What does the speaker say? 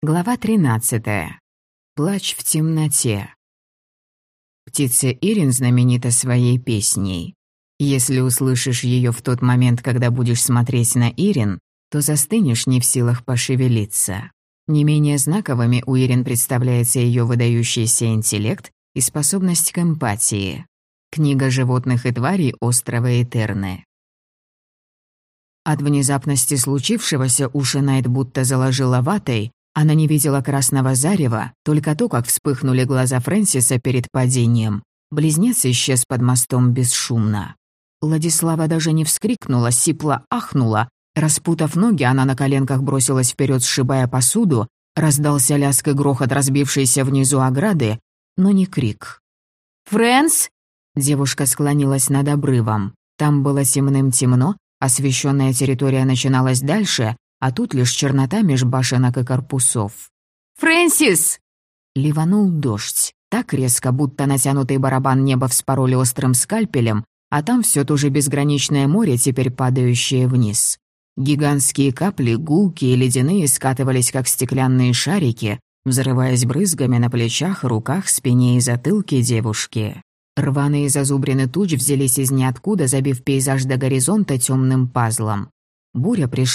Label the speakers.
Speaker 1: Глава 13. Плач в темноте. Птица Ирин знаменита своей песней. Если услышишь ее в тот момент, когда будешь смотреть на Ирин, то застынешь не в силах пошевелиться. Не менее знаковыми у Ирин представляется ее выдающийся интеллект и способность к эмпатии. Книга животных и тварей острова Этерны. От внезапности случившегося уши Найт будто заложила ватой, она не видела красного зарева, только то, как вспыхнули глаза Фрэнсиса перед падением. Близнец исчез под мостом бесшумно. Владислава даже не вскрикнула, сипла ахнула. Распутав ноги, она на коленках бросилась вперед, сшибая посуду. Раздался лязг и грохот разбившейся внизу ограды, но не крик. «Фрэнс!» Девушка склонилась над обрывом. Там было темным темно, освещенная территория начиналась дальше, а тут лишь чернота меж башенок и корпусов. «Фрэнсис!» Ливанул дождь, так резко, будто натянутый барабан неба вспороли острым скальпелем, а там все то же безграничное море, теперь падающее вниз. Гигантские капли, гулки и ледяные скатывались, как стеклянные шарики, взрываясь брызгами на плечах, руках, спине и затылке девушки. Рваные зазубрины туч взялись из ниоткуда, забив пейзаж до горизонта темным пазлом. Буря пришла